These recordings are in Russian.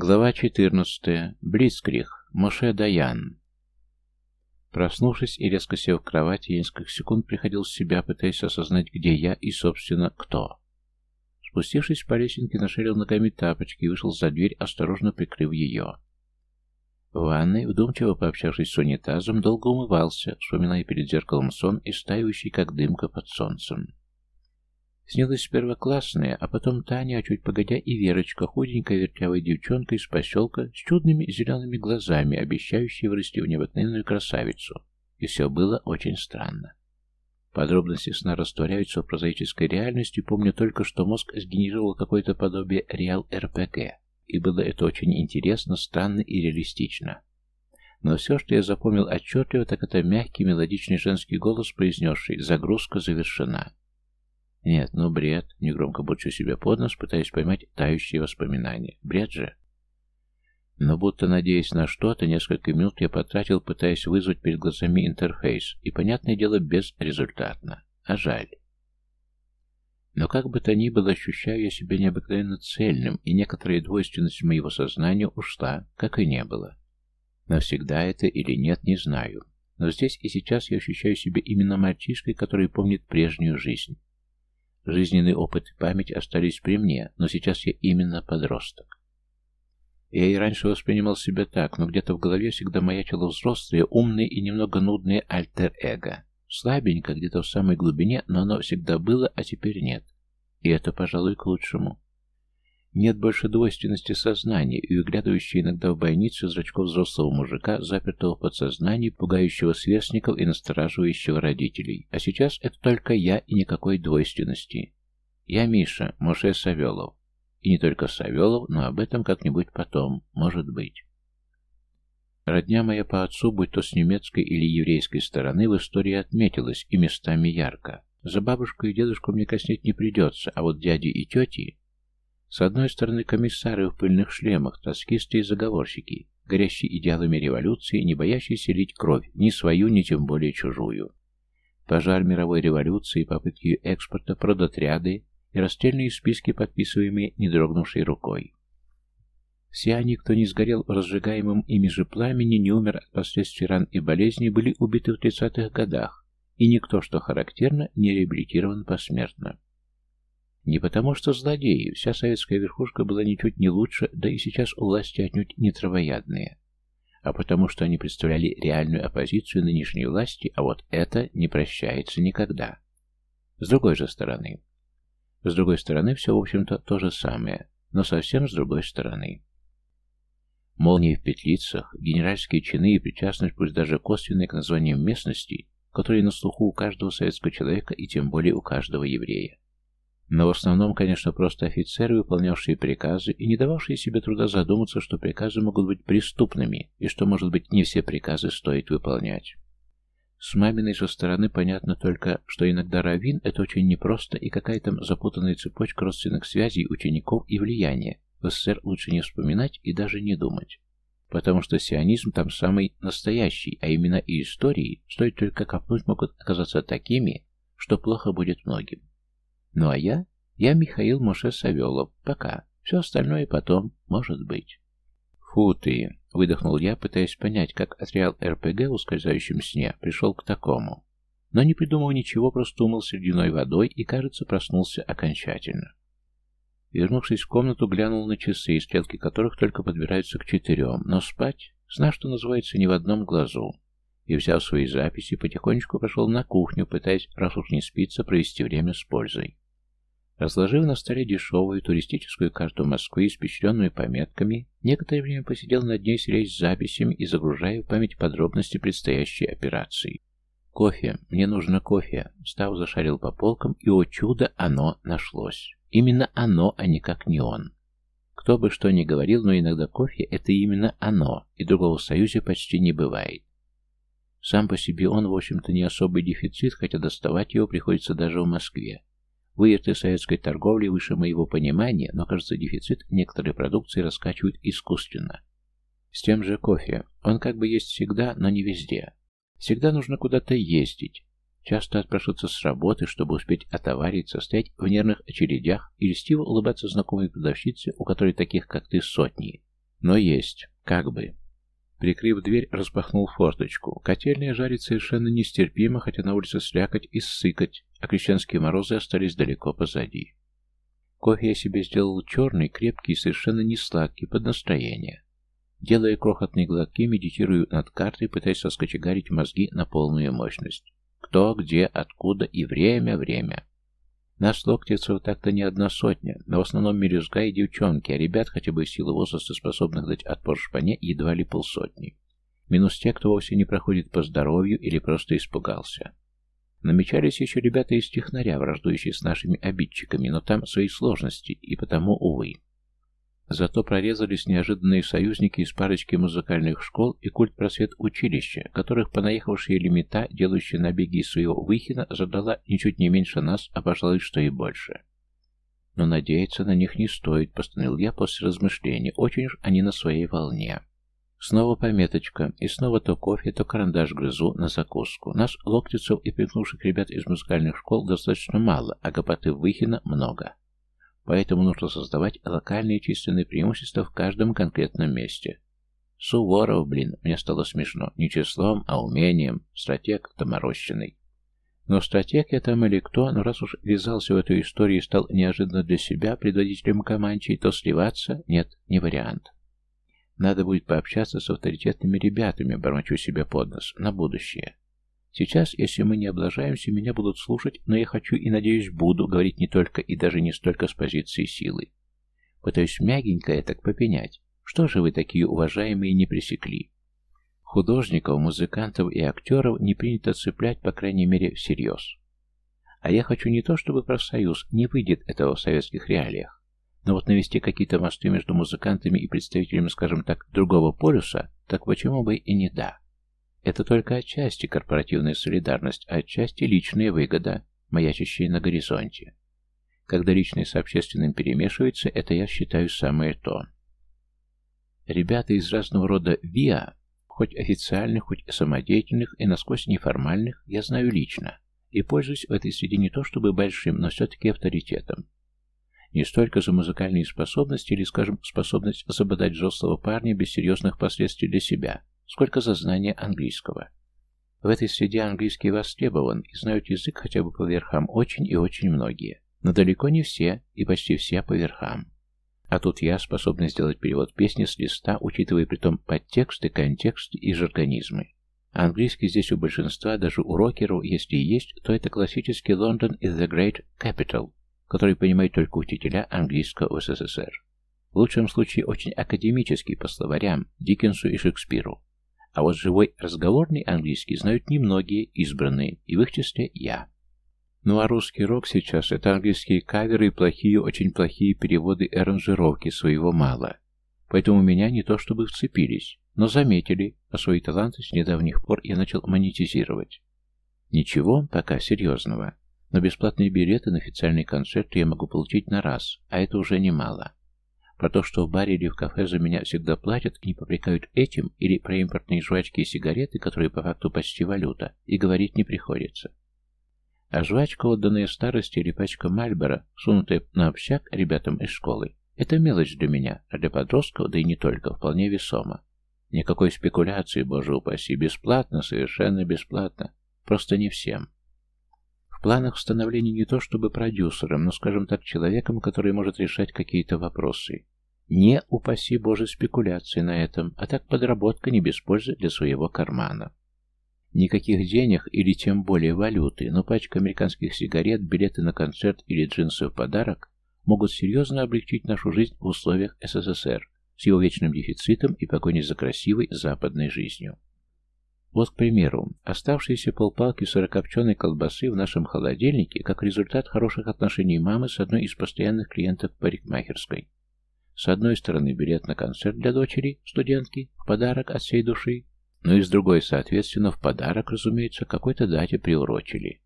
Глава 14. Блицкрих. Моше Даян. Проснувшись и резко сев в кровати, я несколько секунд приходил в себя, пытаясь осознать, где я и, собственно, кто. Спустившись по лесенке, нашарил ногами тапочки и вышел за дверь, осторожно прикрыв ее. В ванной, вдумчиво пообщавшись с унитазом, долго умывался, вспоминая перед зеркалом сон и стаивающий, как дымка под солнцем. Снилась первоклассная, а потом Таня, а чуть погодя и Верочка, худенькая вертлявая девчонка из поселка с чудными зелеными глазами, обещающая вырасти в необыкновенную красавицу. И все было очень странно. Подробности сна растворяются в прозаической реальности, помню только, что мозг сгенерировал какое-то подобие реал-РПГ, и было это очень интересно, странно и реалистично. Но все, что я запомнил отчетливо, так это мягкий мелодичный женский голос, произнесший «Загрузка завершена». Нет, ну бред. Негромко бурчу себе под нос, пытаясь поймать тающие воспоминания. Бред же. Но будто надеясь на что-то, несколько минут я потратил, пытаясь вызвать перед глазами интерфейс, и, понятное дело, безрезультатно. А жаль. Но как бы то ни было, ощущаю я себя необыкновенно цельным, и некоторая двойственность моего сознания ушла, как и не было. Навсегда это или нет, не знаю. Но здесь и сейчас я ощущаю себя именно мальчишкой, который помнит прежнюю жизнь. Жизненный опыт и память остались при мне, но сейчас я именно подросток. Я и раньше воспринимал себя так, но где-то в голове всегда маячило взрослое, умное и немного нудное альтер-эго. Слабенько, где-то в самой глубине, но оно всегда было, а теперь нет. И это, пожалуй, к лучшему. Нет больше двойственности сознания и выглядывающей иногда в бойницу зрачков взрослого мужика, запертого в подсознании, пугающего сверстников и настораживающего родителей. А сейчас это только я и никакой двойственности. Я Миша, Моше Савелов. И не только Савелов, но об этом как-нибудь потом, может быть. Родня моя по отцу, будь то с немецкой или еврейской стороны, в истории отметилась и местами ярко. За бабушку и дедушку мне коснеть не придется, а вот дяди и тети с одной стороны комиссары в пыльных шлемах, троцкисты и заговорщики, горящие идеалами революции, не боящиеся лить кровь, ни свою, ни тем более чужую. Пожар мировой революции, попытки экспорта, продотряды и расстрельные списки, подписываемые не дрогнувшей рукой. Все они, кто не сгорел в разжигаемом ими же пламени, не умер от последствий ран и болезней, были убиты в 30-х годах, и никто, что характерно, не реабилитирован посмертно. Не потому что злодеи, вся советская верхушка была ничуть не лучше, да и сейчас у власти отнюдь не травоядные, а потому что они представляли реальную оппозицию нынешней власти, а вот это не прощается никогда. С другой же стороны. С другой стороны, все, в общем-то, то же самое, но совсем с другой стороны. Молнии в петлицах, генеральские чины и причастность, пусть даже косвенная к названиям местности, которые на слуху у каждого советского человека и тем более у каждого еврея. Но в основном, конечно, просто офицеры, выполнявшие приказы и не дававшие себе труда задуматься, что приказы могут быть преступными и что, может быть, не все приказы стоит выполнять. С маминой же стороны понятно только, что иногда раввин – это очень непросто и какая-то запутанная цепочка родственных связей, учеников и влияния. В СССР лучше не вспоминать и даже не думать. Потому что сионизм там самый настоящий, а именно и истории, стоит только копнуть, могут оказаться такими, что плохо будет многим. Ну а я? Я Михаил Моше Савелов. Пока. Все остальное потом, может быть. Фу ты, выдохнул я, пытаясь понять, как отряд РПГ в ускользающем сне пришел к такому. Но не придумал ничего, просто умылся ледяной водой и, кажется, проснулся окончательно. Вернувшись в комнату, глянул на часы, стрелки которых только подбираются к четырем, но спать, зна, что называется, ни в одном глазу и, взяв свои записи, потихонечку пошел на кухню, пытаясь, раз уж не спится, провести время с пользой. Разложив на столе дешевую туристическую карту Москвы, испещренную пометками, некоторое время посидел над ней, сидясь с записями и загружая в память подробности предстоящей операции. «Кофе. Мне нужно кофе». Став зашарил по полкам, и, о чудо, оно нашлось. Именно оно, а никак не он. Кто бы что ни говорил, но иногда кофе — это именно оно, и другого в союзе почти не бывает. Сам по себе он, в общем-то, не особый дефицит, хотя доставать его приходится даже в Москве. Выезды советской торговли выше моего понимания, но, кажется, дефицит некоторой продукции раскачивают искусственно. С тем же кофе. Он как бы есть всегда, но не везде. Всегда нужно куда-то ездить. Часто отпрашиваться с работы, чтобы успеть отовариться, стоять в нервных очередях и льстиво улыбаться знакомой продавщице, у которой таких, как ты, сотни. Но есть, как бы. Прикрыв дверь, распахнул форточку. Котельная жарит совершенно нестерпимо, хотя на улице слякоть и ссыкать, а крещенские морозы остались далеко позади. Кофе я себе сделал черный, крепкий и совершенно не сладкий, под настроение. Делая крохотные глотки, медитирую над картой, пытаясь соскочегарить мозги на полную мощность. Кто, где, откуда и время, время. Нас, локтевцев, так-то не одна сотня, но в основном мелюзга и девчонки, а ребят, хотя бы в силу возраста, способных дать отпор шпане, едва ли полсотни. Минус те, кто вовсе не проходит по здоровью или просто испугался. Намечались еще ребята из технаря, враждующие с нашими обидчиками, но там свои сложности, и потому, увы. Зато прорезались неожиданные союзники из парочки музыкальных школ и культпросвет училища, которых понаехавшие лимита, делающие набеги из своего выхина, задала ничуть не меньше нас, а пожалуй, что и больше. Но надеяться на них не стоит, постановил я после размышления, очень уж они на своей волне. Снова пометочка, и снова то кофе, то карандаш грызу на закуску. Нас, локтицев и прикнувших ребят из музыкальных школ, достаточно мало, а гопоты Выхина много. Поэтому нужно создавать локальные численные преимущества в каждом конкретном месте. Суворов, блин, мне стало смешно. Не числом, а умением. Стратег доморощенный. Но стратег я там или кто, но раз уж ввязался в эту историю и стал неожиданно для себя предводителем команчей, то сливаться нет, не вариант. Надо будет пообщаться с авторитетными ребятами, бормочу себе под нос, на будущее. Сейчас, если мы не облажаемся, меня будут слушать, но я хочу и, надеюсь, буду говорить не только и даже не столько с позиции силы. Пытаюсь мягенько так попенять. Что же вы такие уважаемые не пресекли? Художников, музыкантов и актеров не принято цеплять, по крайней мере, всерьез. А я хочу не то, чтобы профсоюз, не выйдет этого в советских реалиях, но вот навести какие-то мосты между музыкантами и представителями, скажем так, другого полюса, так почему бы и не да? Это только отчасти корпоративная солидарность, а отчасти личная выгода, маячащая на горизонте. Когда личное с общественным перемешивается, это я считаю самое то. Ребята из разного рода ВИА, хоть официальных, хоть самодеятельных и насквозь неформальных, я знаю лично, и пользуюсь в этой среде не то чтобы большим, но все-таки авторитетом. Не столько за музыкальные способности или, скажем, способность забодать взрослого парня без серьезных последствий для себя – сколько за знание английского. В этой среде английский востребован, и знают язык хотя бы по верхам очень и очень многие. Но далеко не все, и почти все по верхам. А тут я способен сделать перевод песни с листа, учитывая при том подтексты, контексты и жаргонизмы. Английский здесь у большинства, даже у рокеров, если и есть, то это классический Лондон is the great capital, который понимают только учителя английского в СССР. В лучшем случае очень академический по словарям, Диккенсу и Шекспиру. А вот живой разговорный английский знают немногие избранные, и в их числе я. Ну а русский рок сейчас — это английские каверы и плохие, очень плохие переводы и аранжировки, своего мало. Поэтому меня не то чтобы вцепились, но заметили, а свои таланты с недавних пор я начал монетизировать. Ничего, пока серьезного. Но бесплатные билеты на официальный концерт я могу получить на раз, а это уже немало. Про то, что в баре или в кафе за меня всегда платят и не попрекают этим, или про импортные жвачки и сигареты, которые по факту почти валюта, и говорить не приходится. А жвачка, отданная старости, или пачка Мальбора, сунутая на общак ребятам из школы, это мелочь для меня, а для подростков, да и не только, вполне весомо. Никакой спекуляции, боже упаси, бесплатно, совершенно бесплатно. Просто не всем. В планах становления не то чтобы продюсером, но, скажем так, человеком, который может решать какие-то вопросы. Не, упаси Боже, спекуляции на этом, а так подработка не без пользы для своего кармана. Никаких денег или тем более валюты, но пачка американских сигарет, билеты на концерт или джинсы в подарок могут серьезно облегчить нашу жизнь в условиях СССР с его вечным дефицитом и погоней за красивой западной жизнью. Вот, к примеру, оставшиеся полпалки сырокопченой колбасы в нашем холодильнике как результат хороших отношений мамы с одной из постоянных клиенток парикмахерской. С одной стороны, билет на концерт для дочери, студентки, в подарок от всей души, ну и с другой, соответственно, в подарок, разумеется, какой-то дате приурочили.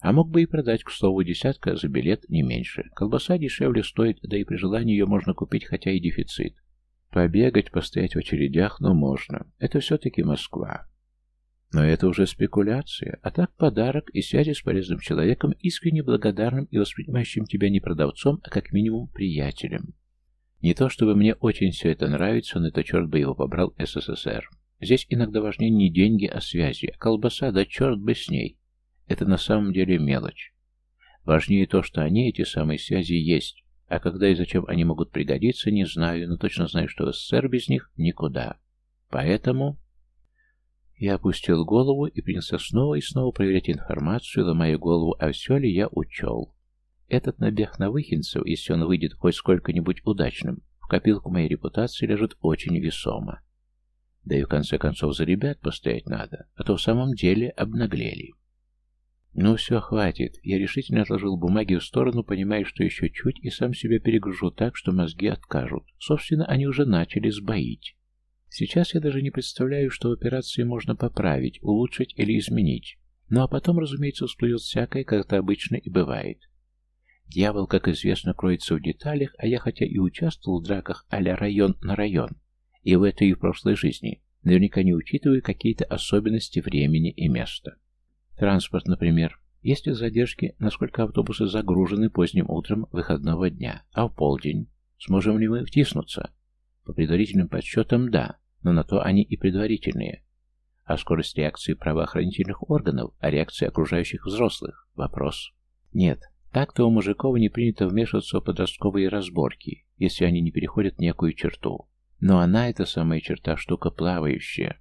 А мог бы и продать, к слову, десятка за билет не меньше. Колбаса дешевле стоит, да и при желании ее можно купить, хотя и дефицит. Побегать, постоять в очередях, ну можно. Это все-таки Москва. Но это уже спекуляция, а так подарок и связи с полезным человеком, искренне благодарным и воспринимающим тебя не продавцом, а как минимум приятелем. Не то чтобы мне очень все это нравится, но это черт бы его побрал СССР. Здесь иногда важнее не деньги, а связи. А колбаса, да черт бы с ней. Это на самом деле мелочь. Важнее то, что они, эти самые связи, есть. А когда и зачем они могут пригодиться, не знаю, но точно знаю, что СССР без них никуда. Поэтому... Я опустил голову и принялся снова и снова проверять информацию, ломая голову, а все ли я учел. Этот набег на Выхинцев, если он выйдет хоть сколько-нибудь удачным, в копилку моей репутации лежит очень весомо. Да и в конце концов за ребят постоять надо, а то в самом деле обнаглели. Ну все, хватит. Я решительно отложил бумаги в сторону, понимая, что еще чуть, и сам себя перегружу так, что мозги откажут. Собственно, они уже начали сбоить. Сейчас я даже не представляю, что в операции можно поправить, улучшить или изменить. Ну а потом, разумеется, всплывет всякое, как это обычно и бывает. Дьявол, как известно, кроется в деталях, а я хотя и участвовал в драках а-ля район на район, и в этой и в прошлой жизни, наверняка не учитываю какие-то особенности времени и места. Транспорт, например. Есть ли задержки, насколько автобусы загружены поздним утром выходного дня, а в полдень? Сможем ли мы втиснуться? По предварительным подсчетам, да, но на то они и предварительные. А скорость реакции правоохранительных органов, а реакции окружающих взрослых – вопрос. Нет, так-то у мужиков не принято вмешиваться в подростковые разборки, если они не переходят некую черту. Но она, эта самая черта, штука плавающая.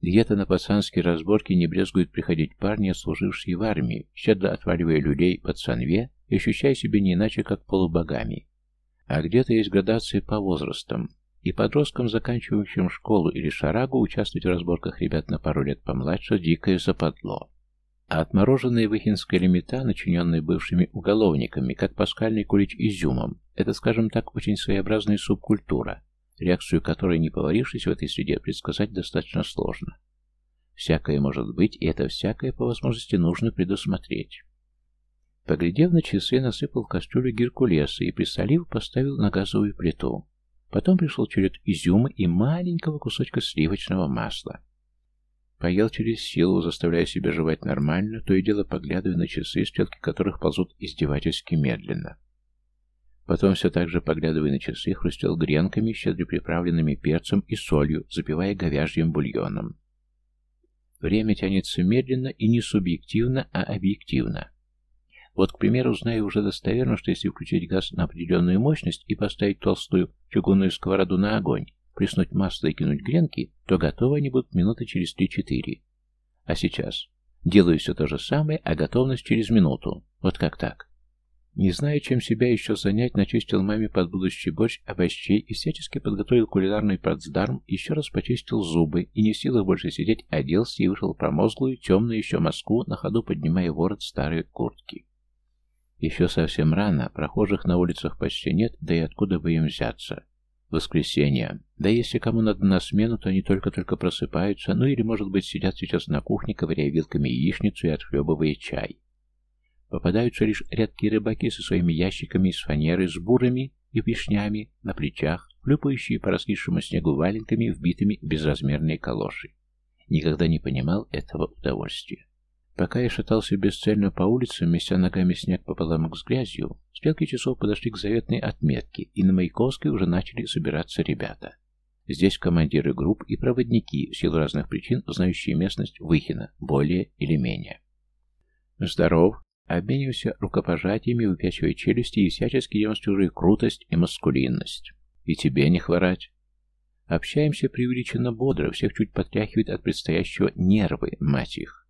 Где-то на пацанские разборки не брезгуют приходить парни, служившие в армии, щедро отваливая люлей под санве и ощущая себя не иначе, как полубогами. А где-то есть градации по возрастам, и подросткам, заканчивающим школу или шарагу, участвовать в разборках ребят на пару лет помладше – дикое западло. А отмороженная выхинская лимита, начиненная бывшими уголовниками, как паскальный кулич изюмом, это, скажем так, очень своеобразная субкультура, реакцию которой, не поварившись в этой среде, предсказать достаточно сложно. Всякое может быть, и это всякое, по возможности, нужно предусмотреть. Поглядев на часы, насыпал в кастрюлю геркулеса и, присолив, поставил на газовую плиту. Потом пришел черед изюма и маленького кусочка сливочного масла. Поел через силу, заставляя себя жевать нормально, то и дело поглядывая на часы, стрелки которых ползут издевательски медленно. Потом все так же, поглядывая на часы, хрустел гренками, щедро приправленными перцем и солью, запивая говяжьим бульоном. Время тянется медленно и не субъективно, а объективно. Вот, к примеру, знаю уже достоверно, что если включить газ на определенную мощность и поставить толстую чугунную сковороду на огонь, приснуть масло и кинуть гренки, то готовы они будут минуты через 3-4. А сейчас делаю все то же самое, а готовность через минуту. Вот как так? Не зная, чем себя еще занять, начистил маме под будущий борщ овощей и всячески подготовил кулинарный плацдарм, еще раз почистил зубы и не в силах больше сидеть, оделся и вышел в промозглую, темную еще Москву, на ходу поднимая ворот старой куртки. Еще совсем рано, прохожих на улицах почти нет, да и откуда бы им взяться. Воскресенье. Да если кому надо на смену, то они только-только просыпаются, ну или, может быть, сидят сейчас на кухне, ковыряя вилками яичницу и отхлебывая чай. Попадаются лишь редкие рыбаки со своими ящиками из фанеры, с бурами и вишнями на плечах, хлюпающие по раскисшему снегу валенками, вбитыми в безразмерные калоши. Никогда не понимал этого удовольствия. Пока я шатался бесцельно по улицам, меся ногами снег пополам с грязью, стрелки часов подошли к заветной отметке, и на Маяковской уже начали собираться ребята. Здесь командиры групп и проводники, в силу разных причин, знающие местность Выхина, более или менее. «Здоров!» Обмениваемся рукопожатиями, выпячивая челюсти и всячески демонстрируя крутость и маскулинность. И тебе не хворать. Общаемся преувеличенно бодро, всех чуть подтряхивает от предстоящего нервы, мать их.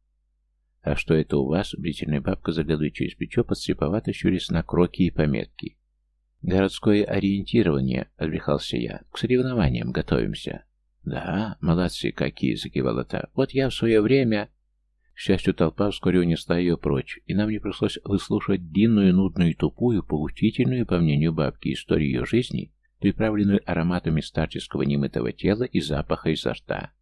«А что это у вас?» — брительная бабка заглядывает через плечо, подслеповато щурясь на кроки и пометки. «Городское ориентирование», — отбрехался я. «К соревнованиям готовимся». «Да, молодцы какие!» — закивала та. «Вот я в свое время...» К счастью, толпа вскоре унесла ее прочь, и нам не пришлось выслушивать длинную, нудную и тупую, поучительную, по мнению бабки, историю ее жизни, приправленную ароматами старческого немытого тела и запаха изо рта.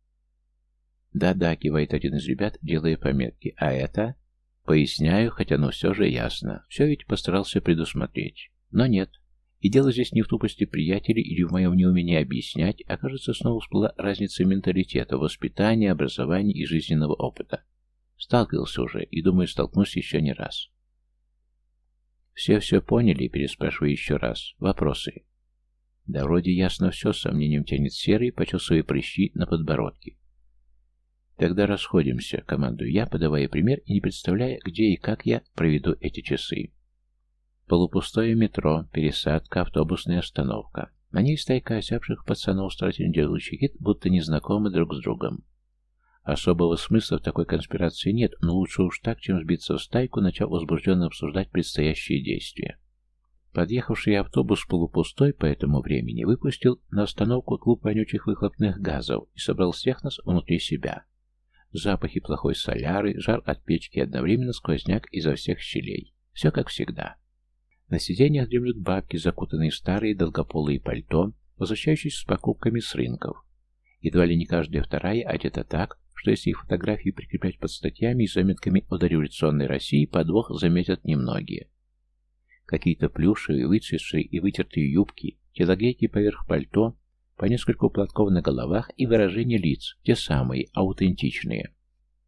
«Да-да», — кивает один из ребят, делая пометки. «А это?» «Поясняю, хотя ну все же ясно. Все ведь постарался предусмотреть. Но нет. И дело здесь не в тупости приятелей или в моем неумении объяснять, а кажется, снова всплыла разница менталитета, воспитания, образования и жизненного опыта. Сталкивался уже и, думаю, столкнусь еще не раз. Все все поняли, переспрашиваю еще раз. Вопросы. Да вроде ясно все, сомнением тянет серый, почесывая прыщи на подбородке. Тогда расходимся, командую я, подавая пример и не представляя, где и как я проведу эти часы. Полупустое метро, пересадка, автобусная остановка. На ней стайка осявших пацанов, старательно делающих вид, будто незнакомы друг с другом. Особого смысла в такой конспирации нет, но лучше уж так, чем сбиться в стайку, начав возбужденно обсуждать предстоящие действия. Подъехавший автобус полупустой по этому времени выпустил на остановку клуб вонючих выхлопных газов и собрал всех нас внутри себя. Запахи плохой соляры, жар от печки одновременно сквозняк изо всех щелей. Все как всегда. На сиденьях дремлют бабки, закутанные в старые долгополые пальто, возвращающиеся с покупками с рынков. Едва ли не каждая вторая одета так, что если их фотографии прикреплять под статьями и заметками о дореволюционной России, подвох заметят немногие. Какие-то плюшевые, выцветшие и вытертые юбки, телогейки поверх пальто, по нескольку платков на головах и выражения лиц, те самые, аутентичные.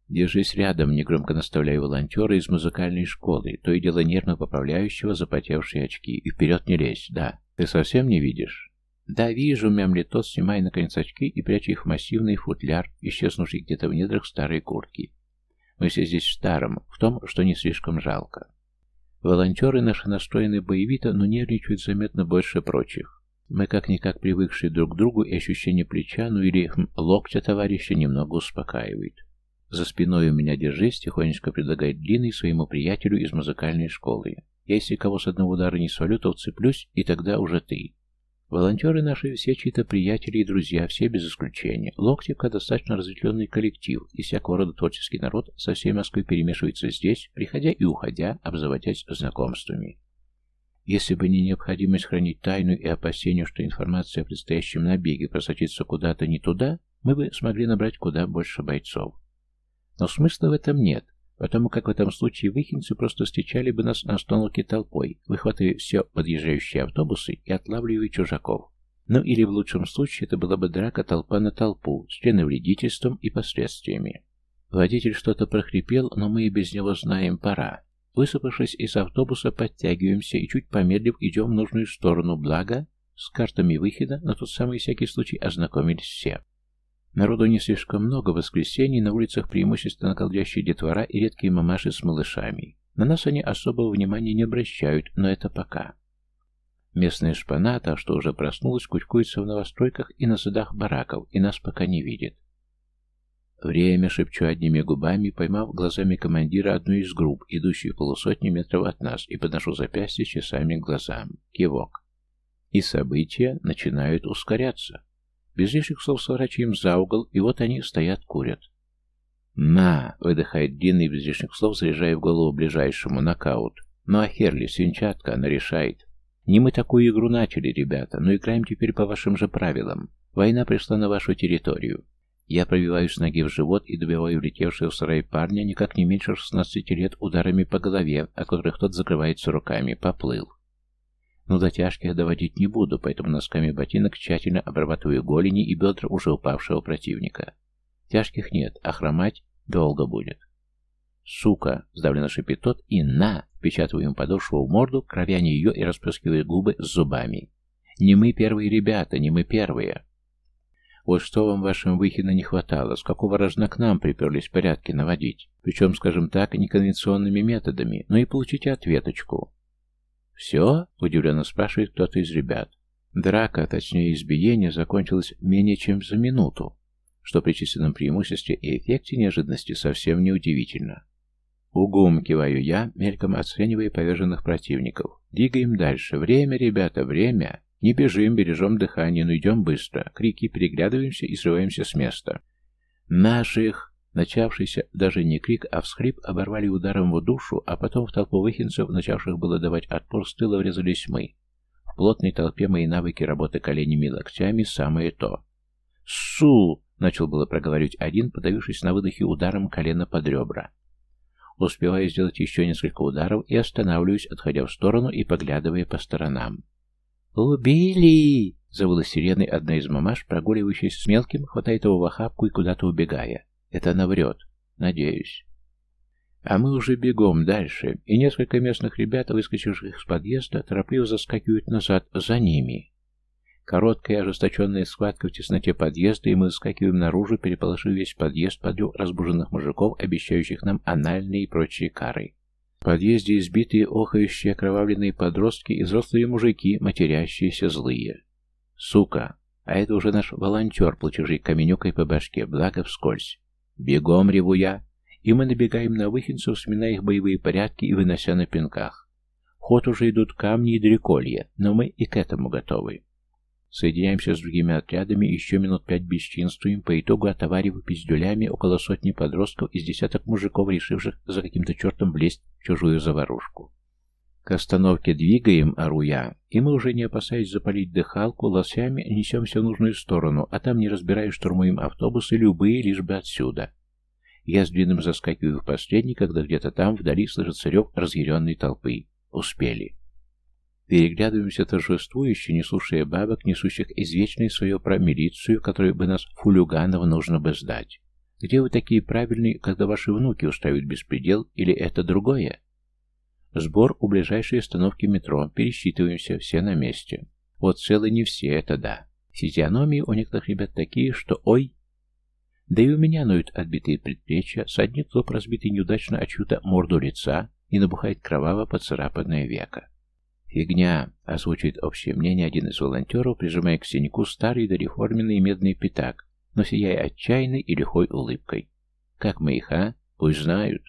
Держись рядом, негромко наставляю волонтера из музыкальной школы, то и дело нервно поправляющего запотевшие очки. И вперед не лезь, да. Ты совсем не видишь? Да, вижу, мямлит тот, снимая наконец очки и пряча их в массивный футляр, исчезнувший где-то в недрах старой куртки. Мы все здесь в старом, в том, что не слишком жалко. Волонтеры наши настроены боевито, но нервничают заметно больше прочих. Мы как-никак привыкшие друг к другу, и ощущение плеча, ну или хм, локтя товарища немного успокаивает. За спиной у меня держись, тихонечко предлагает Длинный своему приятелю из музыкальной школы. Я если кого с одного удара не свалю, то вцеплюсь, и тогда уже ты. Волонтеры наши все чьи-то приятели и друзья, все без исключения. Локтевка достаточно разветвленный коллектив, и всякого рода творческий народ со всей Москвой перемешивается здесь, приходя и уходя, обзаводясь знакомствами. Если бы не необходимость хранить тайну и опасение, что информация о предстоящем набеге просочится куда-то не туда, мы бы смогли набрать куда больше бойцов. Но смысла в этом нет, потому как в этом случае выхинцы просто встречали бы нас на остановке толпой, выхватывая все подъезжающие автобусы и отлавливая чужаков. Ну или в лучшем случае это была бы драка толпа на толпу с членовредительством и последствиями. Водитель что-то прохрипел, но мы и без него знаем, пора. Высыпавшись из автобуса, подтягиваемся и чуть помедлив идем в нужную сторону, благо с картами выхода на тот самый всякий случай ознакомились все. Народу не слишком много, в воскресенье на улицах преимущественно колдящие детвора и редкие мамаши с малышами. На нас они особого внимания не обращают, но это пока. Местная шпана, та, что уже проснулась, кучкуется в новостройках и на задах бараков, и нас пока не видит. Время, шепчу одними губами, поймав глазами командира одну из групп, идущих полусотни метров от нас, и подношу запястье часами к глазам. Кивок. И события начинают ускоряться. Без лишних слов сворачиваем за угол, и вот они стоят, курят. «На!» — выдыхает длинный без лишних слов, заряжая в голову ближайшему. Нокаут. «Ну а Херли, свинчатка, она решает. Не мы такую игру начали, ребята, но играем теперь по вашим же правилам. Война пришла на вашу территорию. Я пробиваюсь с ноги в живот и добиваю влетевшего в сарай парня никак не меньше 16 лет ударами по голове, о которых тот закрывается руками. Поплыл. Но до тяжких доводить не буду, поэтому носками ботинок тщательно обрабатываю голени и бедра уже упавшего противника. Тяжких нет, а хромать долго будет. «Сука!» — сдавленно шипит тот, и «на!» — впечатываю ему подошву в морду, кровяне ее и расплескиваю губы с зубами. «Не мы первые ребята, не мы первые!» Вот что вам вашим выхина не хватало, с какого рожна к нам приперлись порядки наводить, причем, скажем так, неконвенционными методами, но и получите ответочку. «Все?» — удивленно спрашивает кто-то из ребят. Драка, точнее избиение, закончилась менее чем за минуту, что при численном преимуществе и эффекте неожиданности совсем не удивительно. «Угум!» — киваю я, мельком оценивая поверженных противников. «Двигаем дальше. Время, ребята, время!» Не бежим, бережем дыхание, но идем быстро. Крики, переглядываемся и срываемся с места. «Наших!» Начавшийся даже не крик, а всхрип оборвали ударом в душу, а потом в толпу выхинцев, начавших было давать отпор, с тыла врезались мы. В плотной толпе мои навыки работы коленями и локтями самое то. «Су!» — начал было проговорить один, подавившись на выдохе ударом колена под ребра. Успеваю сделать еще несколько ударов и останавливаюсь, отходя в сторону и поглядывая по сторонам. «Убили!» — завыла сиреной одна из мамаш, прогуливающаяся с мелким, хватает его в охапку и куда-то убегая. Это она врет. Надеюсь. А мы уже бегом дальше, и несколько местных ребят, выскочивших из подъезда, торопливо заскакивают назад за ними. Короткая ожесточенная схватка в тесноте подъезда, и мы выскакиваем наружу, переполошив весь подъезд под разбуженных мужиков, обещающих нам анальные и прочие кары. В подъезде избитые, охающие, окровавленные подростки и взрослые мужики, матерящиеся злые. Сука! А это уже наш волонтер, плачежий каменюкой по башке, благо вскользь. Бегом реву я, и мы набегаем на выхинцев, сминая их боевые порядки и вынося на пинках. ход уже идут камни и дреколья, но мы и к этому готовы. Соединяемся с другими отрядами еще минут пять бесчинствуем, по итогу отоваривая пиздюлями около сотни подростков из десяток мужиков, решивших за каким-то чертом влезть в чужую заварушку. К остановке двигаем, ору я, и мы уже не опасаясь запалить дыхалку, лосями несемся в нужную сторону, а там, не разбирая, штурмуем автобусы любые, лишь бы отсюда. Я с длинным заскакиваю в последний, когда где-то там вдали слышится рев разъяренной толпы. Успели. Переглядываемся торжествующе, не слушая бабок, несущих извечное свое про милицию, которой бы нас, фулюганов, нужно бы сдать. Где вы такие правильные, когда ваши внуки устраивают беспредел, или это другое? Сбор у ближайшей остановки метро. Пересчитываемся, все на месте. Вот целы не все, это да. Физиономии у некоторых ребят такие, что ой. Да и у меня ноют отбитые предплечья, садник лоб разбитый неудачно о чью-то морду лица и набухает кроваво поцарапанное веко. «Фигня», — озвучивает общее мнение один из волонтеров, прижимая к синяку старый дореформенный медный пятак, но сияя отчаянной и лихой улыбкой. «Как мы их, а? Пусть знают».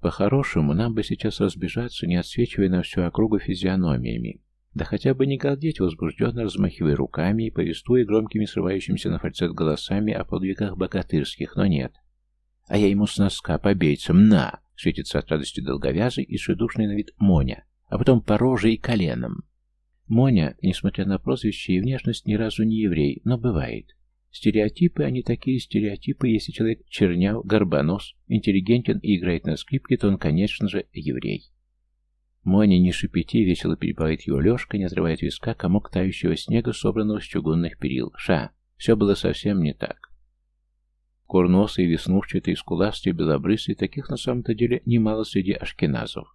По-хорошему, нам бы сейчас разбежаться, не отсвечивая на всю округу физиономиями. Да хотя бы не галдеть, возбужденно размахивая руками и повествуя громкими срывающимися на фальцет голосами о подвигах богатырских, но нет. А я ему с носка побейцем, на! Светится от радости долговязый и шедушный на вид Моня, а потом по роже и коленам. Моня, несмотря на прозвище и внешность, ни разу не еврей, но бывает. Стереотипы, они такие стереотипы, если человек черняв, горбонос, интеллигентен и играет на скрипке, то он, конечно же, еврей. Моня не шипяти, весело перебивает его Лешка, не отрывая от виска комок тающего снега, собранного с чугунных перил. Ша, все было совсем не так. Курносый, веснушчатый, скуластый, белобрысый, таких на самом-то деле немало среди ашкеназов.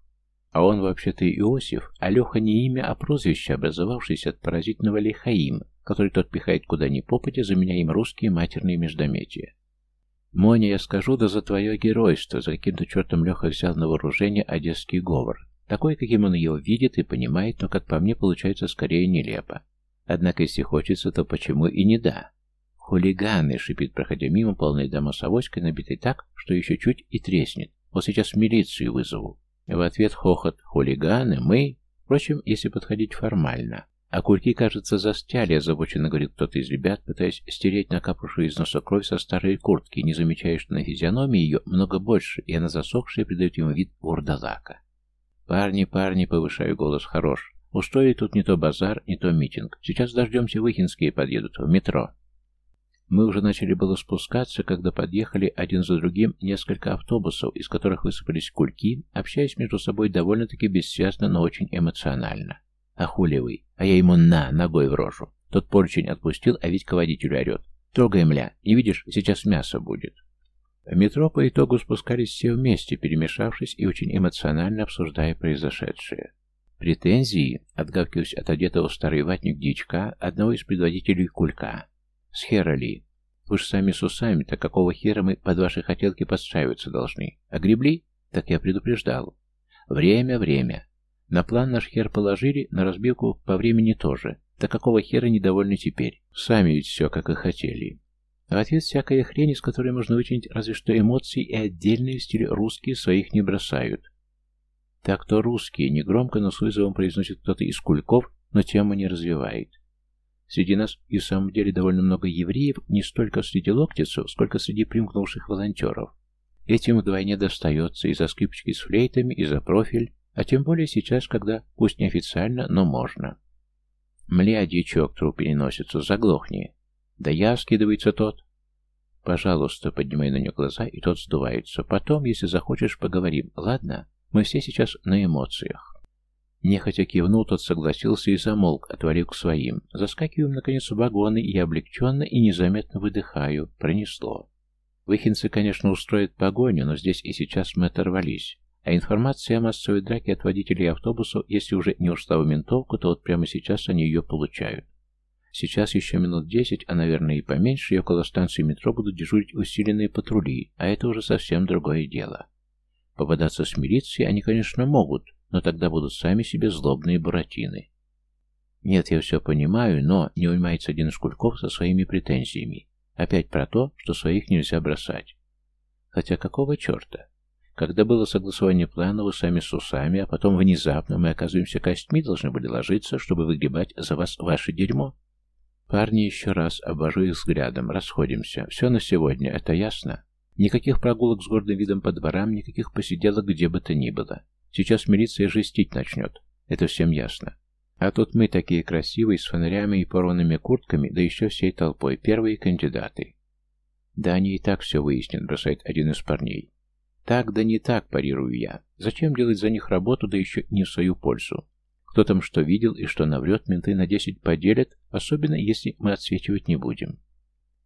А он вообще-то Иосиф, а Леха не имя, а прозвище, образовавшееся от паразитного Лехаим, который тот пихает куда ни попадя, заменяя им русские матерные междометия. «Моня, я скажу, да за твое геройство!» За каким-то чертом Леха взял на вооружение одесский говор. Такой, каким он его видит и понимает, но, как по мне, получается скорее нелепо. Однако, если хочется, то почему и не да? «Хулиганы!» — шипит, проходя мимо полной дома с авоськой, набитой так, что еще чуть и треснет. «Вот сейчас милицию вызову». В ответ хохот «Хулиганы, мы...» Впрочем, если подходить формально. А кульки, кажется, застяли, озабоченно говорит кто-то из ребят, пытаясь стереть накапавшую из носа кровь со старой куртки, не замечая, что на физиономии ее много больше, и она засохшая придает ему вид вурдалака. «Парни, парни!» — повышаю голос, хорош. «Устроили тут не то базар, не то митинг. Сейчас дождемся, выхинские подъедут, в метро». Мы уже начали было спускаться, когда подъехали один за другим несколько автобусов, из которых высыпались кульки, общаясь между собой довольно-таки бессвязно, но очень эмоционально. А хули вы? А я ему на, ногой в рожу. Тот поручень отпустил, а Витька водителю орет. Трогай, мля, не видишь, сейчас мясо будет. В метро по итогу спускались все вместе, перемешавшись и очень эмоционально обсуждая произошедшее. Претензии, отгавкиваясь от одетого старый ватник дичка, одного из предводителей кулька. С хера ли? Вы ж сами с усами, так какого хера мы под ваши хотелки подстраиваться должны? А гребли? Так я предупреждал. Время, время. На план наш хер положили, на разбивку по времени тоже. Так какого хера недовольны теперь? Сами ведь все, как и хотели. А ответ всякая хрень, из которой можно вычленить разве что эмоции и отдельные в стиле русские своих не бросают. Так то русские, негромко, но с вызовом произносит кто-то из кульков, но тему не развивает. Среди нас и в самом деле довольно много евреев, не столько среди локтицев, сколько среди примкнувших волонтеров. Этим вдвойне достается и за скрипочки с флейтами, и за профиль, а тем более сейчас, когда, пусть неофициально, но можно. Мля, дичок, труп переносится, заглохни. Да я, скидывается тот. Пожалуйста, поднимай на него глаза, и тот сдувается. Потом, если захочешь, поговорим, ладно? Мы все сейчас на эмоциях. Нехотя кивнул, тот согласился и замолк, отворив к своим. Заскакиваем, наконец, в вагоны, и я облегченно и незаметно выдыхаю. Пронесло. Выхинцы, конечно, устроят погоню, но здесь и сейчас мы оторвались. А информация о массовой драке от водителей автобусов, если уже не ушла в ментовку, то вот прямо сейчас они ее получают. Сейчас еще минут десять, а, наверное, и поменьше, и около станции метро будут дежурить усиленные патрули, а это уже совсем другое дело. Попадаться с милицией они, конечно, могут, но тогда будут сами себе злобные буратины. Нет, я все понимаю, но не унимается один из Кульков со своими претензиями. Опять про то, что своих нельзя бросать. Хотя какого черта? Когда было согласование плана, вы сами с усами, а потом внезапно мы, оказываемся, костьми должны были ложиться, чтобы выгребать за вас ваше дерьмо. Парни, еще раз обвожу их взглядом. Расходимся. Все на сегодня, это ясно? Никаких прогулок с гордым видом по дворам, никаких посиделок где бы то ни было. Сейчас милиция жестить начнет. Это всем ясно. А тут мы такие красивые, с фонарями и порванными куртками, да еще всей толпой. Первые кандидаты. Да они и так все выяснят, бросает один из парней. Так, да не так, парирую я. Зачем делать за них работу, да еще не в свою пользу? Кто там что видел и что наврет, менты на десять поделят, особенно если мы отсвечивать не будем.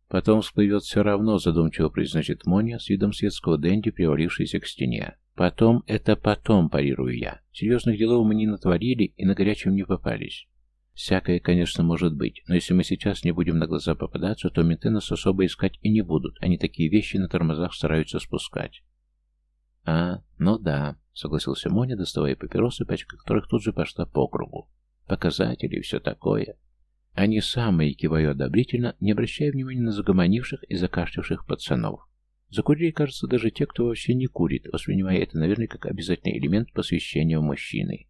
Потом всплывет все равно, задумчиво произносит Моня с видом светского денди, привалившийся к стене. Потом это потом, парирую я. Серьезных делов мы не натворили и на горячем не попались. Всякое, конечно, может быть, но если мы сейчас не будем на глаза попадаться, то менты нас особо искать и не будут. Они такие вещи на тормозах стараются спускать. А, ну да, согласился Моня, доставая папиросы, пачка которых тут же пошла по кругу. Показатели и все такое. Они самые, киваю одобрительно, не обращая внимания на загомонивших и закашлявших пацанов. Закурили, кажется, даже те, кто вообще не курит, воспринимая это, наверное, как обязательный элемент посвящения мужчины.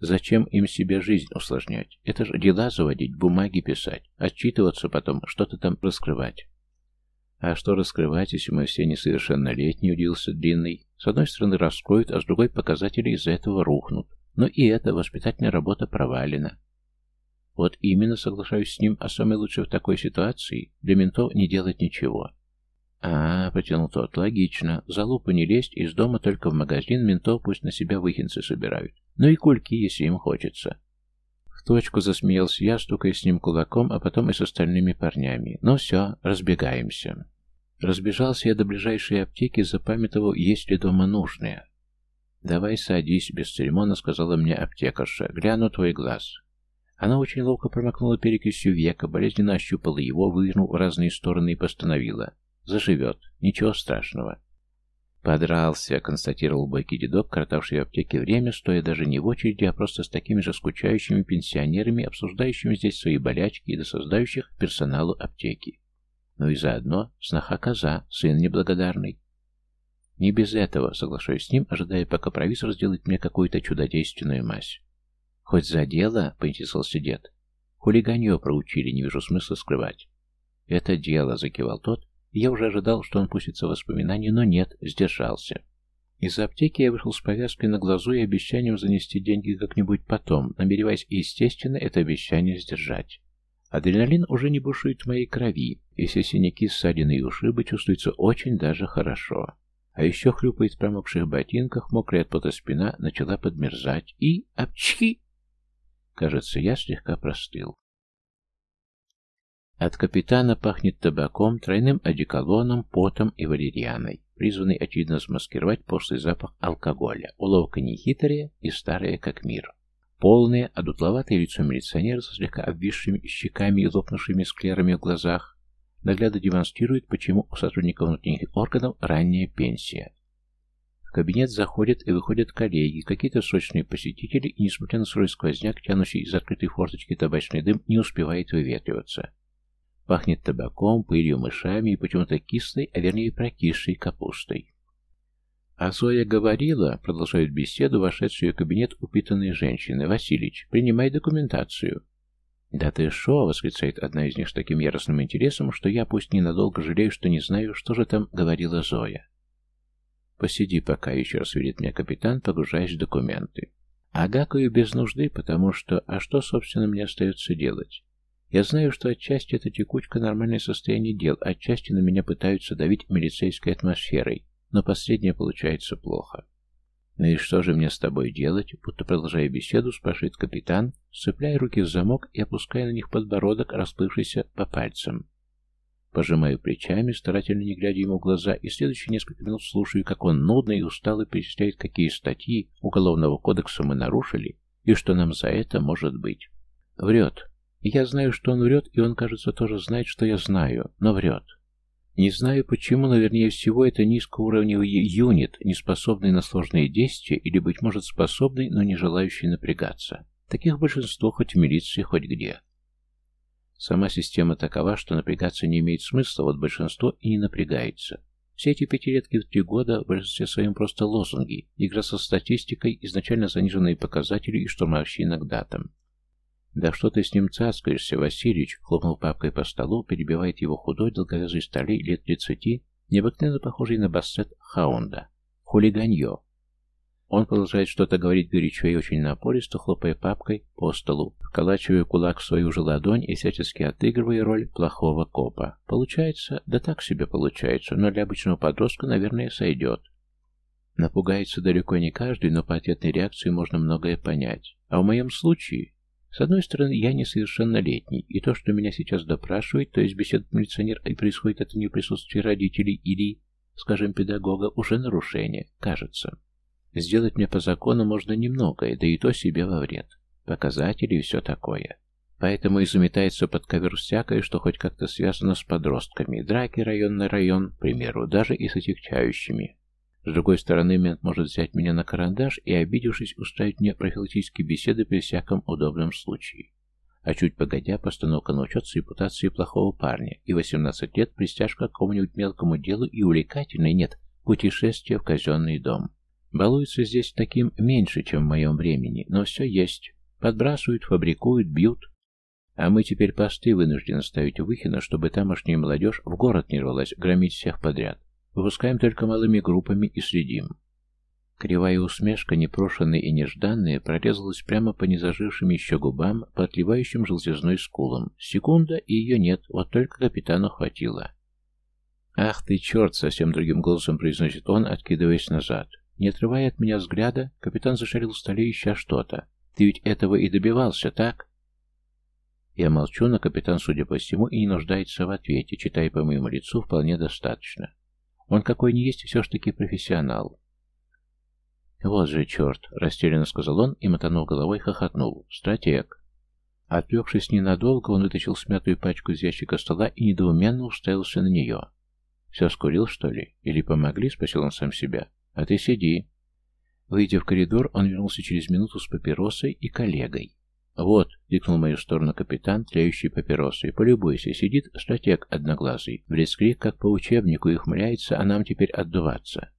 Зачем им себе жизнь усложнять? Это же дела заводить, бумаги писать, отчитываться потом, что-то там раскрывать. А что раскрывать, если мы все несовершеннолетние, удивился Длинный? С одной стороны раскроют, а с другой показатели из-за этого рухнут. Но и эта воспитательная работа провалена. Вот именно соглашаюсь с ним, а самое лучшее в такой ситуации для ментов не делать ничего. А, протянул тот, логично. За лупу не лезть, из дома только в магазин ментов пусть на себя выхинцы собирают. Ну и кульки, если им хочется. В точку засмеялся я, стукая с ним кулаком, а потом и с остальными парнями. Ну все, разбегаемся. Разбежался я до ближайшей аптеки, запамятовал, есть ли дома нужное. «Давай садись», — без церемонно сказала мне аптекарша. «Гляну твой глаз». Она очень ловко промокнула перекисью века, болезненно ощупала его, вывернув в разные стороны и постановила. «Заживет. Ничего страшного». «Подрался», — констатировал бойкий дедок, картавший в аптеке время, стоя даже не в очереди, а просто с такими же скучающими пенсионерами, обсуждающими здесь свои болячки и досоздающих персоналу аптеки. Ну и заодно сноха-коза, сын неблагодарный. Не без этого, соглашаюсь с ним, ожидая, пока провизор сделает мне какую-то чудодейственную мазь. Хоть за дело, поинтересовался дед. Хулиганье проучили, не вижу смысла скрывать. Это дело, закивал тот, я уже ожидал, что он пустится в воспоминания, но нет, сдержался. Из аптеки я вышел с повязкой на глазу и обещанием занести деньги как-нибудь потом, намереваясь, естественно, это обещание сдержать. Адреналин уже не бушует в моей крови, и все синяки, ссадины и ушибы чувствуются очень даже хорошо. А еще хлюпает в промокших ботинках, мокрая от пота спина начала подмерзать, и... Апчхи! Кажется, я слегка простыл. От капитана пахнет табаком, тройным одеколоном, потом и валерьяной, призванный, очевидно, замаскировать пошлый запах алкоголя. Уловка нехитрая и старая как мир. Полное, одутловатое лицо милиционера со слегка обвисшими щеками и лопнувшими склерами в глазах наглядно демонстрирует, почему у сотрудников внутренних органов ранняя пенсия. В кабинет заходят и выходят коллеги, какие-то срочные посетители, и, несмотря на сырой сквозняк, тянущий из открытой форточки табачный дым, не успевает выветриваться. Пахнет табаком, пылью, мышами и почему-то кислой, а вернее прокисшей капустой. А Зоя говорила, продолжает беседу, вошедший в кабинет упитанной женщины. «Василич, принимай документацию». «Да ты шо?» — восклицает одна из них с таким яростным интересом, что я пусть ненадолго жалею, что не знаю, что же там говорила Зоя. «Посиди пока», — еще раз велит мне капитан, погружаясь в документы. А гакаю без нужды, потому что... А что, собственно, мне остается делать? Я знаю, что отчасти это текучка нормальное состояние дел, отчасти на меня пытаются давить милицейской атмосферой, но последнее получается плохо. «Ну и что же мне с тобой делать?» Будто продолжая беседу, спрашивает капитан, сцепляя руки в замок и опуская на них подбородок, расплывшийся по пальцам. Пожимаю плечами, старательно не глядя ему в глаза, и следующие несколько минут слушаю, как он нудно и устало перечисляет, какие статьи Уголовного кодекса мы нарушили, и что нам за это может быть. Врет. Я знаю, что он врет, и он, кажется, тоже знает, что я знаю, но врет. Не знаю почему, но вернее всего это низкоуровневый юнит, не способный на сложные действия или, быть может, способный, но не желающий напрягаться. Таких большинство хоть в милиции, хоть где. Сама система такова, что напрягаться не имеет смысла, вот большинство и не напрягается. Все эти пятилетки в три года в большинстве своем просто лозунги, игра со статистикой, изначально заниженные показатели и штурмовщина к датам. «Да что ты с ним цаскаешься, Васильевич?» хлопнул папкой по столу, перебивает его худой, долговязый столей лет тридцати, необыкновенно похожий на бассет Хаунда. «Хулиганье!» Он продолжает что-то говорить горячо и очень напористо, хлопая папкой по столу, вколачивая кулак в свою же ладонь и всячески отыгрывая роль плохого копа. Получается, да так себе получается, но для обычного подростка, наверное, сойдет. Напугается далеко не каждый, но по ответной реакции можно многое понять. А в моем случае с одной стороны, я несовершеннолетний, и то, что меня сейчас допрашивает, то есть беседует милиционер, и происходит это не в присутствии родителей или, скажем, педагога, уже нарушение, кажется. Сделать мне по закону можно немногое, да и то себе во вред. Показатели и все такое. Поэтому и заметается под ковер всякое, что хоть как-то связано с подростками. Драки район на район, к примеру, даже и с отягчающими. С другой стороны, мент может взять меня на карандаш и, обидевшись, устроить мне профилактические беседы при всяком удобном случае. А чуть погодя, постановка на учет с репутацией плохого парня и 18 лет пристяжка к какому-нибудь мелкому делу и увлекательной, нет, путешествие в казенный дом. Балуются здесь таким меньше, чем в моем времени, но все есть. Подбрасывают, фабрикуют, бьют. А мы теперь посты вынуждены ставить у Выхина, чтобы тамошняя молодежь в город не рвалась громить всех подряд. Выпускаем только малыми группами и следим. Кривая усмешка, непрошенная и нежданная, прорезалась прямо по незажившим еще губам, по отливающим желтизной скулам. Секунда, и ее нет, вот только капитану хватило. «Ах ты, черт!» — совсем другим голосом произносит он, откидываясь назад. Не отрывая от меня взгляда, капитан зашарил в столе, ища что-то. «Ты ведь этого и добивался, так?» Я молчу, но капитан, судя по всему, и не нуждается в ответе, читая по моему лицу вполне достаточно. Он какой ни есть все ж таки профессионал. «Вот же черт!» — растерянно сказал он и, мотанув головой, хохотнул. «Стратег!» Отвлекшись ненадолго, он вытащил смятую пачку из ящика стола и недоуменно уставился на нее. «Все скурил, что ли? Или помогли?» — спросил он сам себя. «А ты сиди». Выйдя в коридор, он вернулся через минуту с папиросой и коллегой. «Вот», — дикнул в мою сторону капитан, тлеющий папиросой, — «полюбуйся, сидит стратег одноглазый, блескрик, как по учебнику, и хмыляется, а нам теперь отдуваться».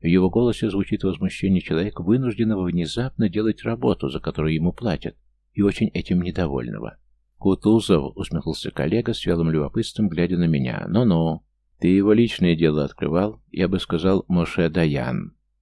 В его голосе звучит возмущение человека, вынужденного внезапно делать работу, за которую ему платят, и очень этим недовольного. «Кутузов», — усмехнулся коллега с вялым любопытством, глядя на меня, — «ну-ну, ты его личное дело открывал, я бы сказал, Моше Даян».